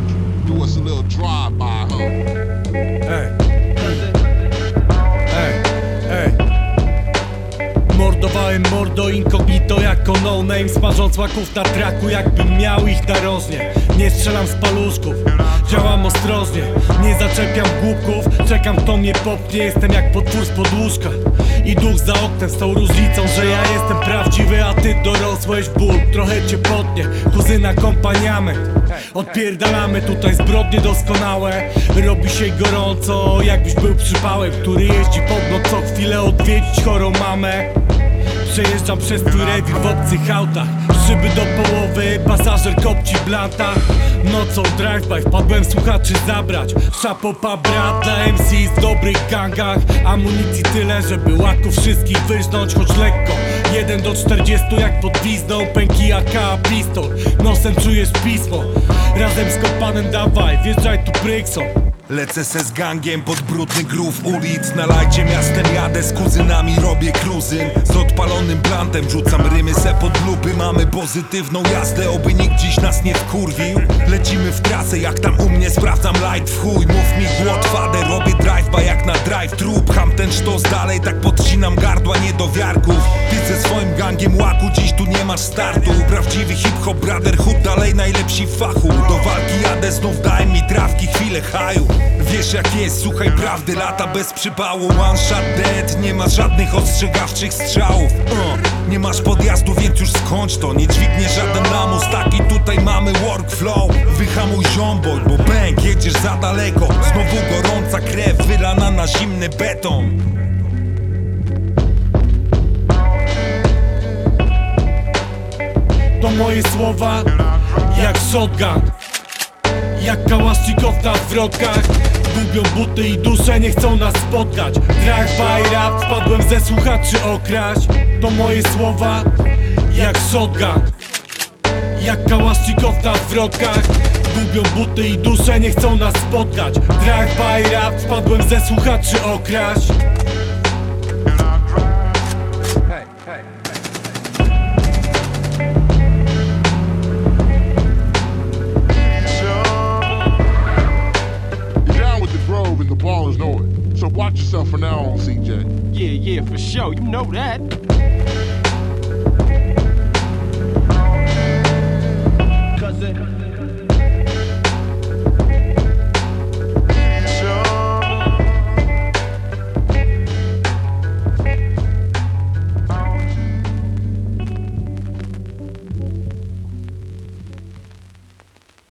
country. Do us a little drive-by, huh? Ej. Ej, ej. Mordowałem mordo incognito jako no name Smażąc łaków na traku jakbym miał ich narożnie Nie strzelam z paluszków, działam ostrożnie Nie zaczepiam głupków, czekam kto mnie popnie Jestem jak potwór z podłóżka I duch za oknem z tą różnicą, że ja jestem prawdziwy A ty dorosłeś ból, trochę cię potnie Kuzyna kompaniament Odpierdalamy tutaj zbrodnie doskonałe. Robi się gorąco, jakbyś był przypałem Który jeździ pod noc co chwilę odwiedzić chorą mamę. Przejeżdżam przez twój rewir w obcych autach. Szyby do połowy, pasażer kopci blanta Nocą drive-by, wpadłem słuchaczy zabrać. Szapopa brat dla MC w dobrych gangach. Amunicji tyle, żeby łaków wszystkich wyżnąć choć lekko 1 do 40 jak pod gwizdą, pęki AK, pistol. Nosem czujesz pismo, razem z kopanem dawaj, wjeżdżaj tu Brykson Lecę se z gangiem pod brudny grów ulic Na lajcie miastem jadę z kuzynami robię kruzyn. Z odpalonym blantem rzucam rymy se pod lupy Mamy pozytywną jazdę, oby nikt dziś nas nie wkurwił. Lecimy w trasę jak tam u mnie sprawdzam light w chuj. Mów mi głot fadę, robię drive-by jak na drive-thru Pcham ten sztos dalej, tak podcinam gardła niedowiarków. Ty ze swoim gangiem łaku, dziś tu nie masz startu. Prawdziwy hip-hop brotherhood, dalej najlepsi w fachu. Do walki jadę, znów daj mi trawki, chwilę haju. Wiesz jak jest, słuchaj prawdy, lata bez przypału. One shot dead, nie ma żadnych ostrzegawczych strzałów. Uh, Nie masz podjazdu, więc już skończ to. Nie dźwignie żaden lamus, taki tutaj mamy workflow. Wyhamuj ziombol, bo bęk, jedziesz za daleko. Znowu gorąca krew, wylana na zimny beton. To moje słowa jak shotgun Jak kałasznikow na zwrotkach Gubią buty i dusze, nie chcą nas spotkać. Drive by rap, wpadłem ze słuchaczy okraść. To moje słowa jak shotgun Jak kałasznikow na zwrotkach Gubią buty i dusze, nie chcą nas spotkać. Drive by rap, wpadłem ze słuchaczy okraść for now on CJ. Yeah, yeah, for sure. You know that.